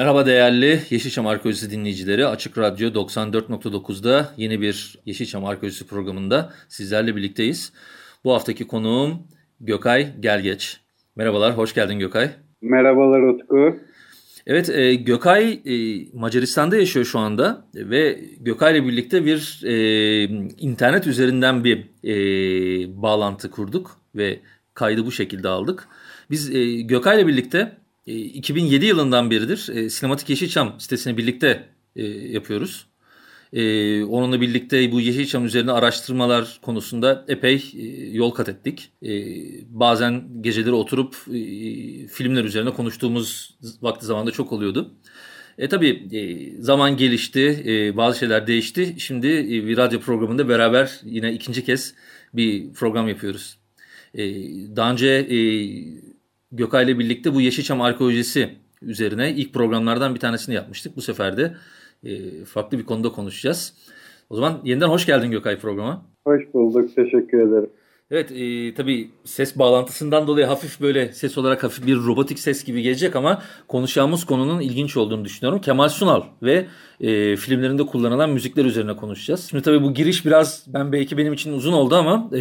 Merhaba değerli Yeşilçam Arkeolojisi dinleyicileri. Açık Radyo 94.9'da yeni bir Yeşilçam Arkeolojisi programında sizlerle birlikteyiz. Bu haftaki konuğum Gökay Gelgeç. Merhabalar, hoş geldin Gökay. Merhabalar Utku. Evet, e, Gökay e, Macaristan'da yaşıyor şu anda ve Gökay ile birlikte bir e, internet üzerinden bir e, bağlantı kurduk ve kaydı bu şekilde aldık. Biz e, Gökay ile birlikte 2007 e, yılından beridir e, Sinematik Yeşilçam sitesini birlikte e, yapıyoruz. E, onunla birlikte bu Yeşilçam üzerine araştırmalar konusunda epey e, yol kat ettik. E, bazen geceleri oturup e, filmler üzerine konuştuğumuz vakti zamanda çok oluyordu. E tabii e, zaman gelişti, e, bazı şeyler değişti. Şimdi e, bir radyo programında beraber yine ikinci kez bir program yapıyoruz. E, daha önce e, Gökay ile birlikte bu Yeşilçam arkeolojisi üzerine ilk programlardan bir tanesini yapmıştık. Bu sefer de e, farklı bir konuda konuşacağız. O zaman yeniden hoş geldin Gökay programa. Hoş bulduk. Teşekkür ederim. Evet e, tabii ses bağlantısından dolayı hafif böyle ses olarak hafif bir robotik ses gibi gelecek ama konuşacağımız konunun ilginç olduğunu düşünüyorum. Kemal Sunal ve e, filmlerinde kullanılan müzikler üzerine konuşacağız. Şimdi tabii bu giriş biraz ben belki benim için uzun oldu ama e,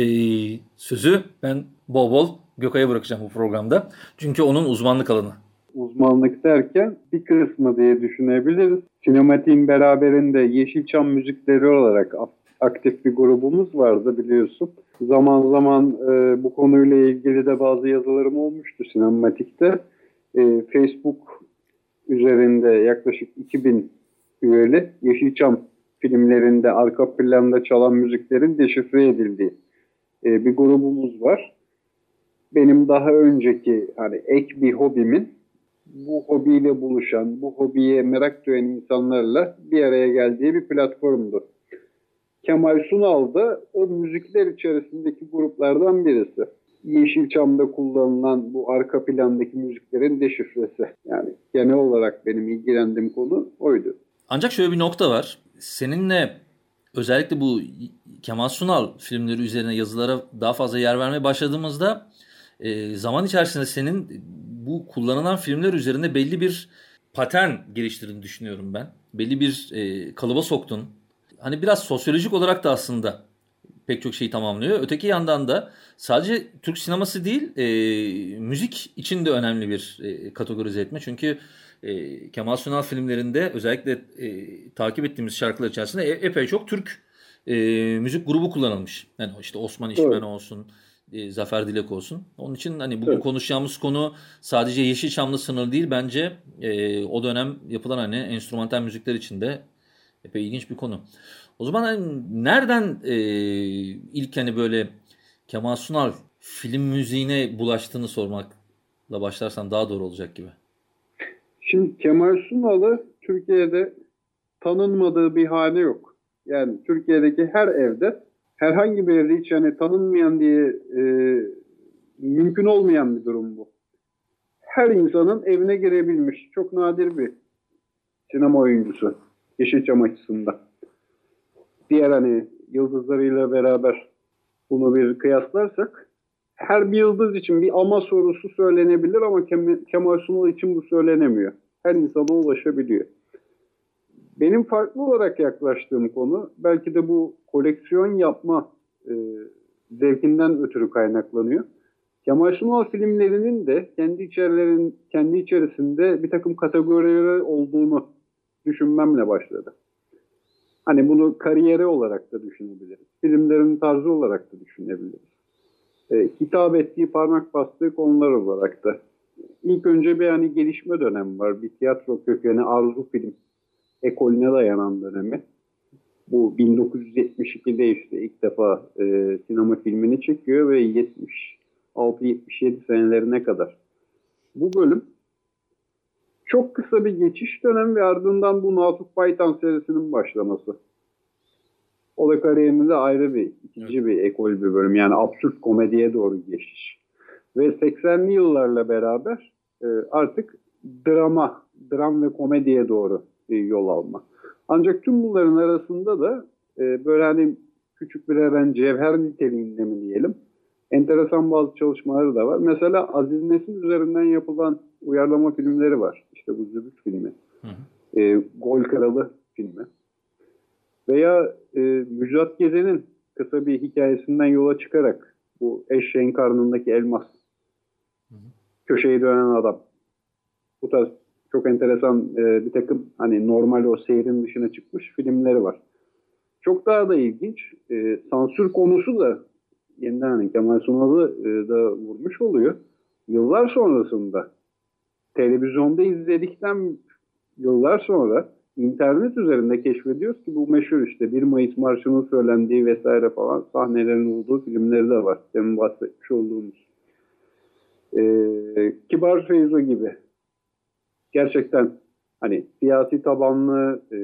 sözü ben bol bol Gökay'a bırakacağım bu programda. Çünkü onun uzmanlık alanı. Uzmanlık derken bir kısmı diye düşünebiliriz. Sinematiğin beraberinde Yeşilçam müzikleri olarak aktif bir grubumuz vardı biliyorsun. Zaman zaman e, bu konuyla ilgili de bazı yazılarım olmuştu sinematikte. E, Facebook üzerinde yaklaşık 2000 üyeli Yeşilçam filmlerinde arka planda çalan müziklerin deşifre edildiği e, bir grubumuz var benim daha önceki hani ek bir hobimin bu hobiyle buluşan, bu hobiye merak duyan insanlarla bir araya geldiği bir platformdu. Kemal Sunal da o müzikler içerisindeki gruplardan birisi. Yeşilçam'da kullanılan bu arka plandaki müziklerin deşifresi. Yani genel olarak benim ilgilendiğim konu oydu. Ancak şöyle bir nokta var. Seninle özellikle bu Kemal Sunal filmleri üzerine yazılara daha fazla yer vermeye başladığımızda e, zaman içerisinde senin bu kullanılan filmler üzerinde belli bir patern geliştirdiğini düşünüyorum ben. Belli bir e, kalıba soktun. Hani biraz sosyolojik olarak da aslında pek çok şeyi tamamlıyor. Öteki yandan da sadece Türk sineması değil e, müzik için de önemli bir e, kategorize etme. Çünkü e, Kemal Sunal filmlerinde özellikle e, takip ettiğimiz şarkılar içerisinde e, epey çok Türk e, müzik grubu kullanılmış. Yani işte Osman İşmen evet. olsun, e, Zafer Dilek olsun. Onun için hani bugün evet. konuşacağımız konu sadece Yeşilçam'la sınırlı değil. Bence e, o dönem yapılan hani enstrümantal müzikler için de epey ilginç bir konu. O zaman hani nereden e, ilk hani böyle Kemal Sunal film müziğine bulaştığını sormakla başlarsan daha doğru olacak gibi. Şimdi Kemal Sunal'ı Türkiye'de tanınmadığı bir hane yok. Yani Türkiye'deki her evde herhangi bir yerde hiç yani tanınmayan diye e, mümkün olmayan bir durum bu. Her insanın evine girebilmiş. Çok nadir bir sinema oyuncusu. Yeşilçam açısından. Diğer hani yıldızlarıyla beraber bunu bir kıyaslarsak her bir yıldız için bir ama sorusu söylenebilir ama Kemal Sunal için bu söylenemiyor. Her insana ulaşabiliyor. Benim farklı olarak yaklaştığım konu belki de bu koleksiyon yapma e, zevkinden ötürü kaynaklanıyor. Kemal Sunal filmlerinin de kendi içerilerin kendi içerisinde bir takım kategorileri olduğunu düşünmemle başladı. Hani bunu kariyeri olarak da düşünebiliriz. Filmlerin tarzı olarak da düşünebiliriz. E, hitap ettiği parmak bastığı konular olarak da. İlk önce bir hani gelişme dönemi var. Bir tiyatro kökeni arzu film ekolüne dayanan dönemi. Bu 1972'de işte ilk defa e, sinema filmini çekiyor ve 76-77 senelerine kadar. Bu bölüm çok kısa bir geçiş dönemi ve ardından bu Natuk Baytan serisinin başlaması. O da kariyerinde ayrı bir, ikinci bir ekol bir bölüm. Yani absürt komediye doğru geçiş. Ve 80'li yıllarla beraber e, artık drama, dram ve komediye doğru e, yol alma. Ancak tüm bunların arasında da e, böyle hani küçük birer ben cevher niteliğinde mi diyelim enteresan bazı çalışmaları da var. Mesela Aziz Nesin üzerinden yapılan uyarlama filmleri var. İşte bu Zübük filmi. Hı hı. E, Gol Kralı filmi. Veya e, Müjdat Gezen'in kısa bir hikayesinden yola çıkarak bu eşeğin karnındaki elmas. Köşeyi dönen adam. Bu tarz çok enteresan e, bir takım hani normal o seyrin dışına çıkmış filmleri var. Çok daha da ilginç. E, sansür konusu da yeniden hani Kemal Sunal'ı e, da vurmuş oluyor. Yıllar sonrasında televizyonda izledikten yıllar sonra internet üzerinde keşfediyoruz ki bu meşhur işte 1 Mayıs Marşı'nın söylendiği vesaire falan sahnelerin olduğu filmleri de var. Demin bahsetmiş olduğumuz. Ee, Kibar Feyzo gibi. Gerçekten hani siyasi tabanlı e,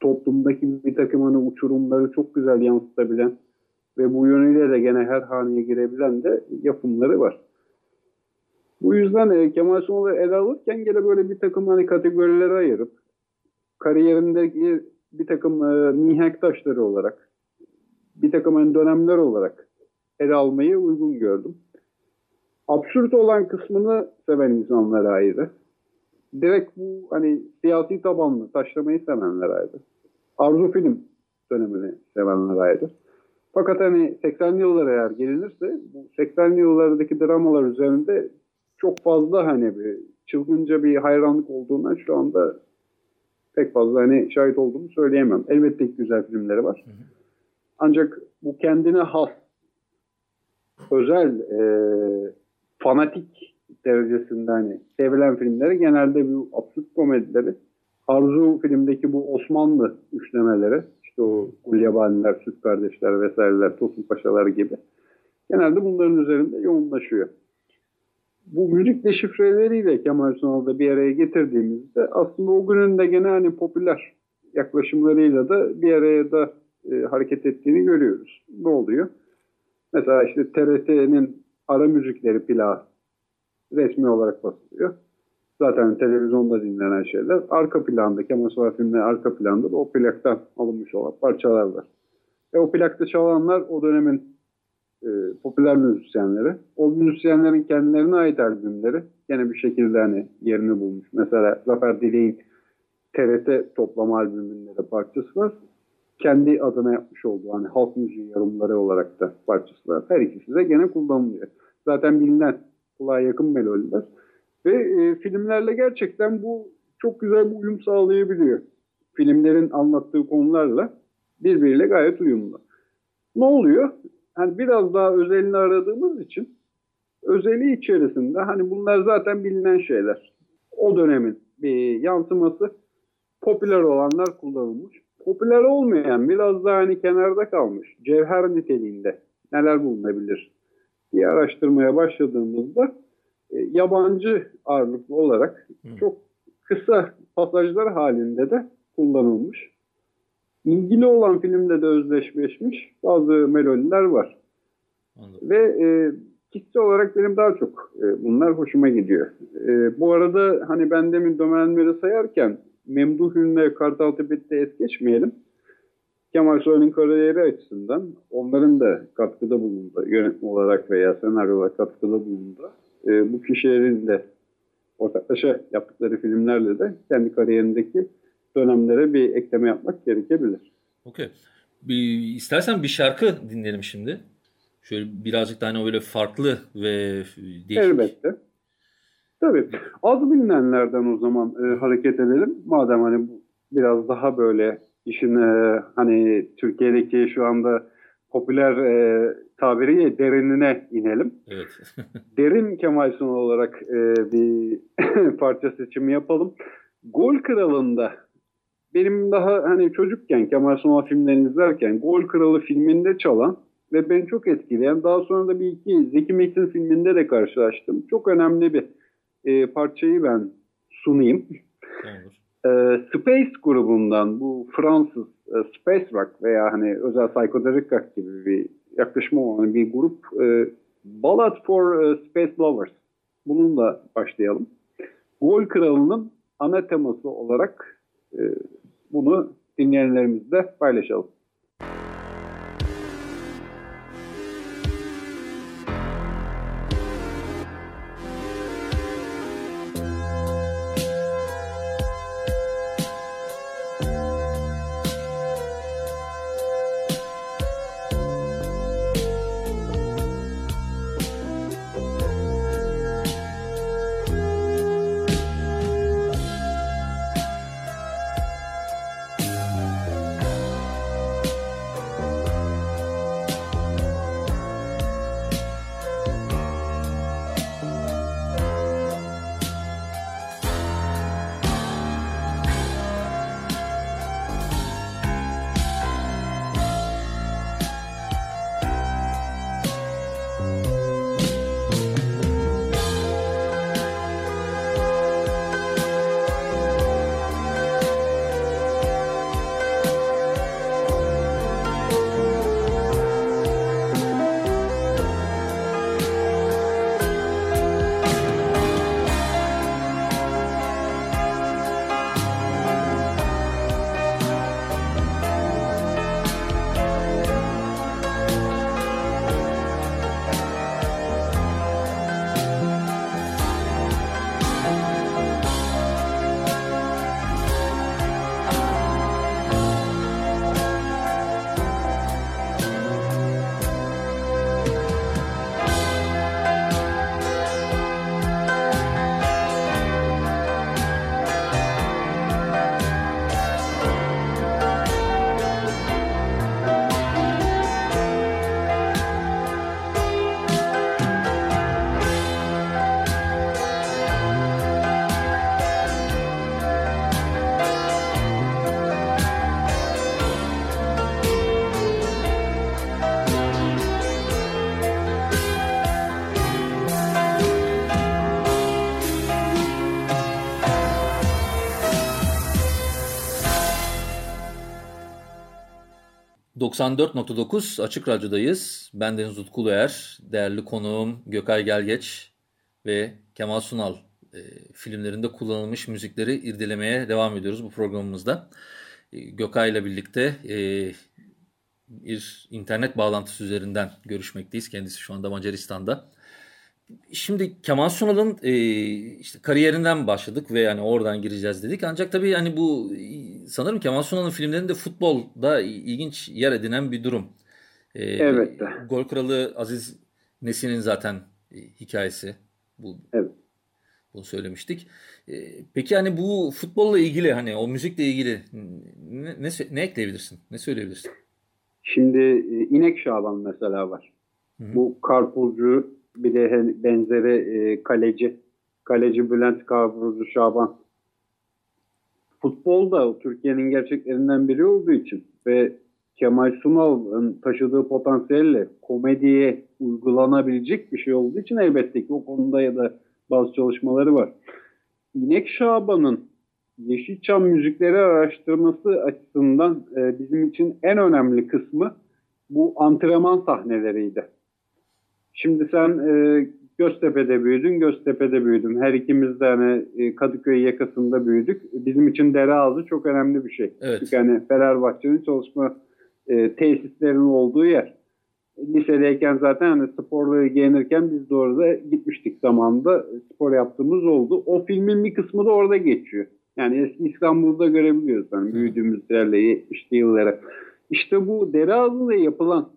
toplumdaki bir takım hani uçurumları çok güzel yansıtabilen ve bu yönüyle de gene her haneye girebilen de yapımları var. Bu yüzden e, Kemal Sunal'ı ele alırken gene böyle bir takım hani kategorilere ayırıp kariyerindeki bir takım e, mihenk taşları olarak bir takım hani dönemler olarak ele almayı uygun gördüm. Absürt olan kısmını seven insanlar ayrı. Direkt bu hani siyasi tabanlı taşlamayı sevenler ayrı. Arzu film dönemini sevenler ayrı. Fakat hani 80'li yıllara eğer gelinirse bu 80'li yıllardaki dramalar üzerinde çok fazla hani bir çılgınca bir hayranlık olduğuna şu anda pek fazla hani şahit olduğumu söyleyemem. Elbette ki güzel filmleri var. Ancak bu kendine has özel e, fanatik derecesinde hani sevilen filmleri genelde bu absürt komedileri Arzu filmdeki bu Osmanlı üçlemeleri işte o Gulyabaniler, Süt Kardeşler vesaireler, Tosun Paşalar gibi genelde bunların üzerinde yoğunlaşıyor. Bu müzik deşifreleriyle Kemal Sunal'da bir araya getirdiğimizde aslında o günün de gene hani popüler yaklaşımlarıyla da bir araya da e, hareket ettiğini görüyoruz. Ne oluyor? Mesela işte TRT'nin ara müzikleri plağı resmi olarak basılıyor. Zaten televizyonda dinlenen şeyler. Arka planda, Kemal Sunal filmleri arka planda da o plaktan alınmış olan parçalar var. Ve o plakta çalanlar o dönemin e, popüler müzisyenleri. O müzisyenlerin kendilerine ait albümleri gene bir şekilde hani yerini bulmuş. Mesela Zafer Dilek'in TRT toplama albümünde de parçası var. Kendi adına yapmış olduğu hani halk müziği yorumları olarak da parçası var. Her ikisi de gene kullanılıyor. Zaten bilinen kulağa yakın melodiler. Ve e, filmlerle gerçekten bu çok güzel bir uyum sağlayabiliyor. Filmlerin anlattığı konularla birbiriyle gayet uyumlu. Ne oluyor? Hani biraz daha özelini aradığımız için özeli içerisinde hani bunlar zaten bilinen şeyler. O dönemin bir yansıması popüler olanlar kullanılmış. Popüler olmayan biraz daha hani kenarda kalmış cevher niteliğinde neler bulunabilir diye araştırmaya başladığımızda e, yabancı ağırlıklı olarak Hı. çok kısa pasajlar halinde de kullanılmış. İlgili olan filmde de özdeşleşmiş bazı melodiler var. Anladım. Ve e, kitle olarak benim daha çok e, bunlar hoşuma gidiyor. E, bu arada hani ben demin domenleri sayarken Memduh Ünlü Kartal Tepet'te es geçmeyelim. Kemal Soylu'nun kariyeri açısından onların da katkıda bulundu. Yönetmen olarak veya senaryo olarak katkıda bulundu. E, bu kişilerin de ortaklaşa yaptıkları filmlerle de kendi kariyerindeki dönemlere bir ekleme yapmak gerekebilir. Okey. Bir, istersen bir şarkı dinleyelim şimdi. Şöyle birazcık daha hani böyle farklı ve değişik. Elbette. Tabii. Az bilinenlerden o zaman e, hareket edelim. Madem hani biraz daha böyle işin e, hani Türkiye'deki şu anda popüler e, tabiriyle derinine inelim. Evet. Derin Kemal Sunal olarak e, bir parça seçimi yapalım. Gol Kralı'nda benim daha hani çocukken Kemal Sunal filmlerini izlerken Gol Kralı filminde çalan ve beni çok etkileyen. Daha sonra da bir iki Zeki Metin filminde de karşılaştım. Çok önemli bir e, parçayı ben sunayım. E, Space grubundan bu Fransız e, Space Rock veya hani özel psychedelic rock gibi bir yaklaşımı olan bir grup e, Ballad for e, Space Lovers. Bununla başlayalım. Gol Kralı'nın ana teması olarak e, bunu dinleyenlerimizle paylaşalım. ...94.9 Açık Radyo'dayız. Ben Deniz Utku Er, değerli konuğum Gökay Gelgeç ve Kemal Sunal e, filmlerinde kullanılmış müzikleri irdelemeye devam ediyoruz bu programımızda. E, Gökay ile birlikte e, bir internet bağlantısı üzerinden görüşmekteyiz. Kendisi şu anda Macaristan'da. Şimdi Kemal Sunal'ın e, işte kariyerinden başladık ve yani oradan gireceğiz dedik. Ancak tabii hani bu sanırım Kemal Sunal'ın filmlerinde futbolda ilginç yer edinen bir durum. E, evet. Gol Kralı Aziz Nesin'in zaten e, hikayesi. Bu, evet. Bunu söylemiştik. E, peki hani bu futbolla ilgili hani o müzikle ilgili ne, ne, ne ekleyebilirsin? Ne söyleyebilirsin? Şimdi e, İnek Şaban mesela var. Hı-hı. Bu karpuzcu bir de benzeri e, kaleci. Kaleci Bülent Karpuzcu Şaban. Futbolda Türkiye'nin gerçeklerinden biri olduğu için ve Kemal Sunal'ın taşıdığı potansiyelle komediye uygulanabilecek bir şey olduğu için elbette ki o konuda ya da bazı çalışmaları var. İnek Şaban'ın Yeşilçam müzikleri araştırması açısından e, bizim için en önemli kısmı bu antrenman sahneleriydi. Şimdi sen e, Göztepe'de büyüdün, Göztepe'de büyüdüm. Her ikimiz de hani e, Kadıköy yakasında büyüdük. Bizim için dere ağzı çok önemli bir şey. Evet. Çünkü hani Fenerbahçe'nin çalışma e, tesislerinin olduğu yer. Lisedeyken zaten hani sporları giyinirken biz de orada gitmiştik zamanında. Spor yaptığımız oldu. O filmin bir kısmı da orada geçiyor. Yani eski İstanbul'da görebiliyoruz. Yani büyüdüğümüz yerle 70'li yıllara. İşte bu dere ağzında yapılan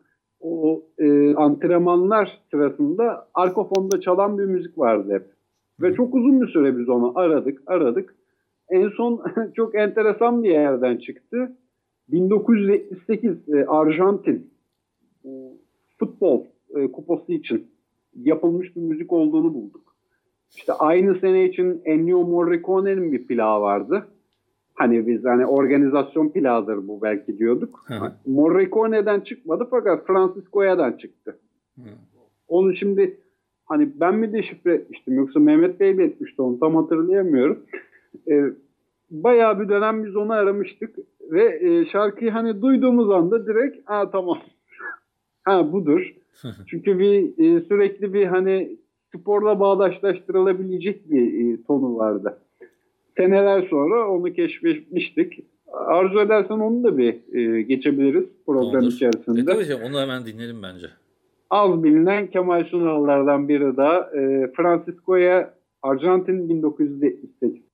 o e, antrenmanlar sırasında arka fonda çalan bir müzik vardı hep. Ve çok uzun bir süre biz onu aradık, aradık. En son çok enteresan bir yerden çıktı. 1978 e, Arjantin e, futbol e, kupası için yapılmış bir müzik olduğunu bulduk. İşte aynı sene için Ennio Morricone'nin bir plağı vardı. Hani biz hani organizasyon plağıdır bu belki diyorduk. Hı hı. Morricone'den çıkmadı fakat Francis Goya'dan çıktı. Onu şimdi hani ben mi deşifre etmiştim yoksa Mehmet Bey mi etmişti onu tam hatırlayamıyorum. Ee, bayağı bir dönem biz onu aramıştık ve e, şarkıyı hani duyduğumuz anda direkt ha tamam ha budur. Çünkü bir e, sürekli bir hani sporla bağdaşlaştırılabilecek bir e, tonu vardı. Seneler sonra onu keşfetmiştik. Arzu edersen onu da bir e, geçebiliriz program Olur. içerisinde. E, tabii onu hemen dinleyelim bence. Az bilinen Kemal Sunal'lardan biri daha e, Francisco'ya Arjantin 1978.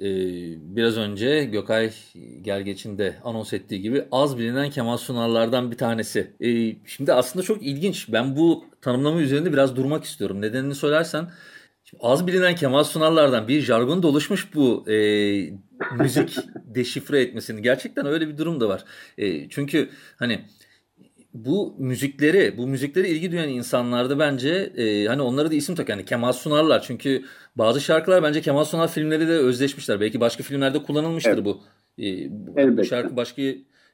e, biraz önce Gökay Gergeç'in de anons ettiği gibi az bilinen Kemal Sunallardan bir tanesi. E, şimdi aslında çok ilginç. Ben bu tanımlama üzerinde biraz durmak istiyorum. Nedenini söylersen, şimdi az bilinen Kemal Sunallardan bir jargon da oluşmuş bu e, müzik deşifre etmesini. Gerçekten öyle bir durum da var. E, çünkü hani bu müzikleri, bu müziklere ilgi duyan insanlarda bence e, hani onlara da isim tak yani Kemal Sunarlar çünkü bazı şarkılar bence Kemal Sunar filmleri de özleşmişler. Belki başka filmlerde kullanılmıştır Evet. bu. E, bu, Elbette. şarkı başka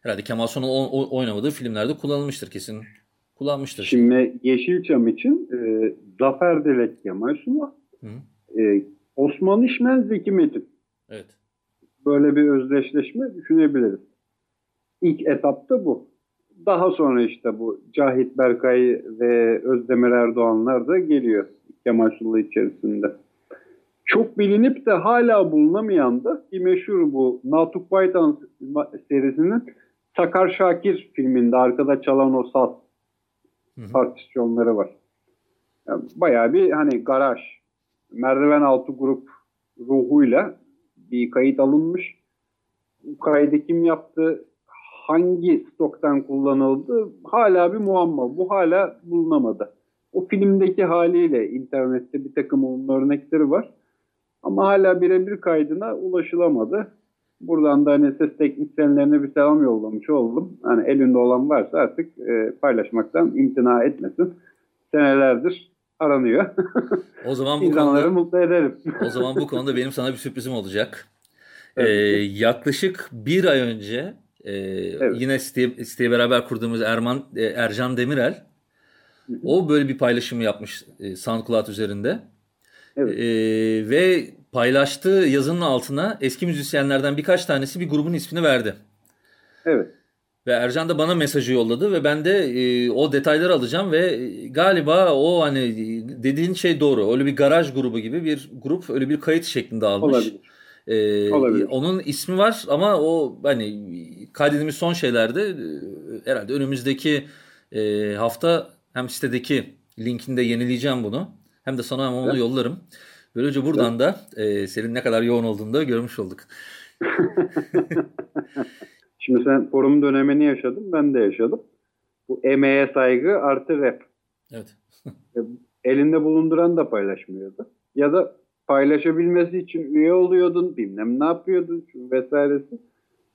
herhalde Kemal Sunal oynamadığı filmlerde kullanılmıştır kesin. Kullanmıştır. Şimdi Yeşilçam için e, Zafer Dilek Kemal Sunal, Hı. e, Osman İşmen Zeki Metin. Evet. Böyle bir özdeşleşme düşünebiliriz. ilk etapta bu. Daha sonra işte bu Cahit Berkay ve Özdemir Erdoğanlar da geliyor Kemal Sunal içerisinde. Çok bilinip de hala bulunamayan da bir meşhur bu Natuk Baytan serisinin Sakar Şakir filminde arkada çalan o saz partisyonları var. Yani bayağı bir hani garaj, merdiven altı grup ruhuyla bir kayıt alınmış. Bu kaydı kim yaptı, hangi stoktan kullanıldı hala bir muamma. Bu hala bulunamadı. O filmdeki haliyle internette bir takım onun örnekleri var. Ama hala birebir kaydına ulaşılamadı. Buradan da hani ses teknisyenlerine bir selam yollamış oldum. Hani elinde olan varsa artık e, paylaşmaktan imtina etmesin. Senelerdir aranıyor. O zaman bu İnsanları konuda, mutlu edelim. o zaman bu konuda benim sana bir sürprizim olacak. Ee, yaklaşık bir ay önce e, yine siteye, siteye beraber kurduğumuz Erman e, Ercan Demirel o böyle bir paylaşımı yapmış e, SoundCloud üzerinde. Evet. E, ve paylaştığı yazının altına eski müzisyenlerden birkaç tanesi bir grubun ismini verdi. Evet. Ve Ercan da bana mesajı yolladı ve ben de e, o detayları alacağım ve e, galiba o hani dediğin şey doğru. Öyle bir garaj grubu gibi bir grup öyle bir kayıt şeklinde almış. Olabilir. Ee, Olabilir. Onun ismi var ama o hani kaydedilmiş son şeylerde e, herhalde önümüzdeki e, hafta hem sitedeki linkinde yenileyeceğim bunu. Hem de sana onu Evet. yollarım. Böylece buradan da e, senin ne kadar yoğun olduğunu da görmüş olduk. Şimdi sen forum dönemini yaşadın, ben de yaşadım. Bu emeğe saygı artı rap. Evet. Elinde bulunduran da paylaşmıyordu. Ya da paylaşabilmesi için üye oluyordun, bilmem ne yapıyordun vesairesi.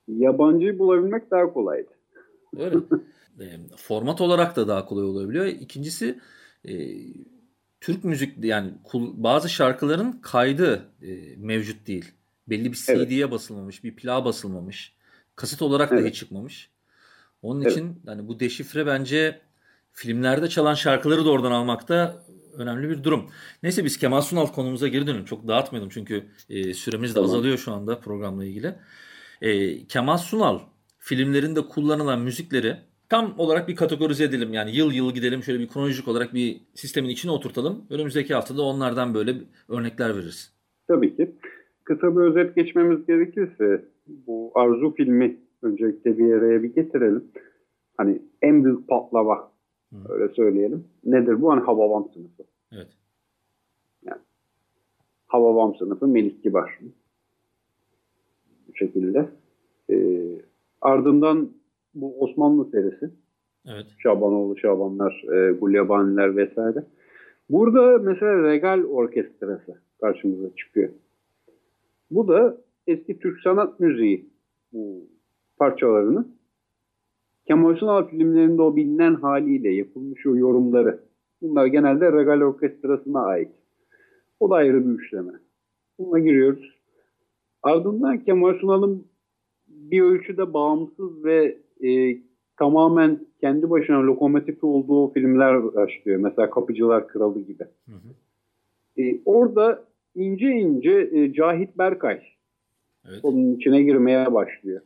Yabancıyı bulabilmek daha kolaydı. Öyle. E, format olarak da daha kolay olabiliyor. İkincisi e, Türk müzik yani bazı şarkıların kaydı e, mevcut değil. Belli bir Evet. CD'ye basılmamış, bir plağa basılmamış. Kaset olarak Evet. çıkmamış. Onun Evet. için yani bu deşifre bence filmlerde çalan şarkıları da oradan almakta önemli bir durum. Neyse biz Kemal Sunal konumuza geri dönelim. Çok dağıtmayalım çünkü e, süremiz de Tamam. azalıyor şu anda programla ilgili. E, Kemal Sunal filmlerinde kullanılan müzikleri tam olarak bir kategorize edelim. Yani yıl yıl gidelim şöyle bir kronolojik olarak bir sistemin içine oturtalım. Önümüzdeki haftada onlardan böyle örnekler veririz. Tabii ki. Kısa bir özet geçmemiz gerekirse bu Arzu filmi öncelikle bir araya bir getirelim. Hani en büyük patlama Hı. öyle söyleyelim. Nedir bu? Hani Hababam sınıfı. Evet. Hababam sınıfı Melik Kibar. Bu şekilde. Ee, ardından bu Osmanlı serisi. Evet. Şabanoğlu, Şabanlar, e, Gulyabaniler vesaire. Burada mesela Regal Orkestrası karşımıza çıkıyor. Bu da eski Türk sanat müziği bu parçalarını Kemal Sunal filmlerinde o bilinen haliyle yapılmış o yorumları. Bunlar genelde Regal Orkestrası'na ait. O da ayrı bir üçleme. Buna giriyoruz. Ardından Kemal Sunal'ın bir ölçüde bağımsız ve e, tamamen kendi başına lokomotifi olduğu filmler başlıyor. Mesela Kapıcılar Kralı gibi. Hı hı. E, orada ince ince e, Cahit Berkay Evet. onun içine girmeye başlıyor.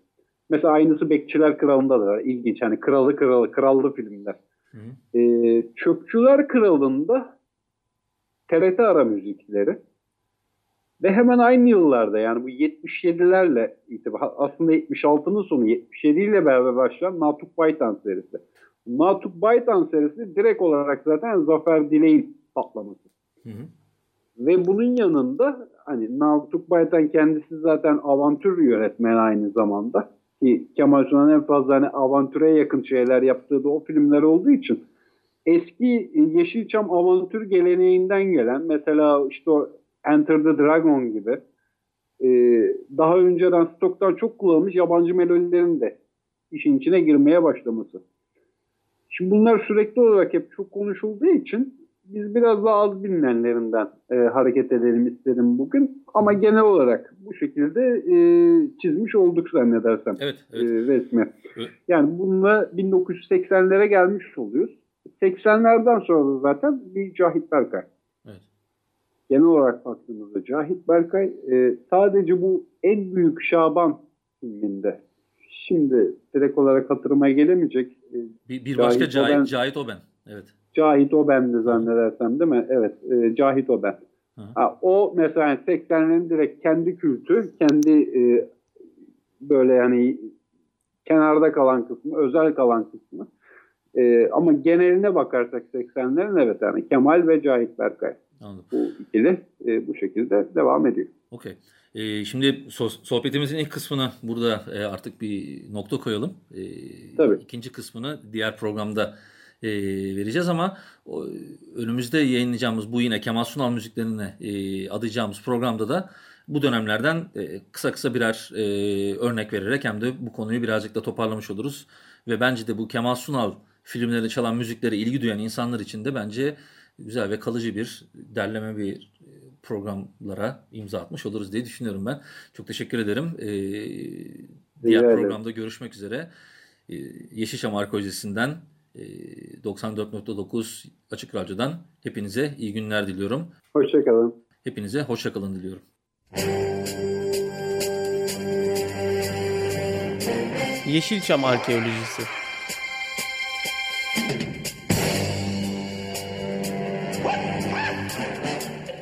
Mesela aynısı Bekçiler Kralı'nda da var. İlginç. Hani kralı kralı, krallı filmler. Hı hı. E, Çöpçüler Kralı'nda TRT ara müzikleri ve hemen aynı yıllarda yani bu 77'lerle itibar aslında 76'nın sonu 77 ile beraber başlayan Natuk Baytan serisi. Natuk Baytan serisi direkt olarak zaten Zafer Dilek'in patlaması. Hı hı. Ve bunun yanında hani Natuk Baytan kendisi zaten avantür yönetmeni aynı zamanda. Ki Kemal Sunal'ın en fazla hani avantüre yakın şeyler yaptığı da o filmler olduğu için eski Yeşilçam avantür geleneğinden gelen mesela işte o Enter the Dragon gibi e, daha önceden stoktan çok kullanılmış yabancı melodilerin de işin içine girmeye başlaması. Şimdi bunlar sürekli olarak hep çok konuşulduğu için biz biraz daha az bilinenlerinden e, hareket edelim istedim bugün. Ama genel olarak bu şekilde e, çizmiş olduk zannedersem Evet. evet. e, resmi. Evet. Yani bununla 1980'lere gelmiş oluyoruz. 80'lerden sonra da zaten bir Cahit Berkay. Genel olarak baktığımızda Cahit Berkay e, sadece bu en büyük Şaban filminde şimdi direkt olarak hatırıma gelemeyecek. E, Bir, bir başka Cahit Cahit, Oben. Cahit Oben. Evet. Cahit Oben'di zannedersem değil mi? Evet, e, Cahit Oben. Hı. Ha, o mesela 80'lerin direkt kendi kültü, kendi e, böyle yani kenarda kalan kısmı, özel kalan kısmı. E, ama geneline bakarsak 80'lerin evet yani Kemal ve Cahit Berkay Anladım. bu ikili e, bu şekilde devam ediyor. Okey. Ee, şimdi so- sohbetimizin ilk kısmına burada e, artık bir nokta koyalım. Ee, Tabii. İkinci kısmını diğer programda e, vereceğiz ama o, önümüzde yayınlayacağımız bu yine Kemal Sunal müziklerine e, adayacağımız programda da bu dönemlerden e, kısa kısa birer e, örnek vererek hem de bu konuyu birazcık da toparlamış oluruz. Ve bence de bu Kemal Sunal filmlerinde çalan müziklere ilgi duyan insanlar için de bence güzel ve kalıcı bir derleme bir e, programlara imza atmış oluruz diye düşünüyorum ben. Çok teşekkür ederim. Ee, diğer ederim. programda görüşmek üzere. Ee, Yeşilçam Arkeolojisi'nden e, 94.9 Açık Radyo'dan hepinize iyi günler diliyorum. Hoşçakalın. Hepinize hoşçakalın diliyorum. Yeşilçam Arkeolojisi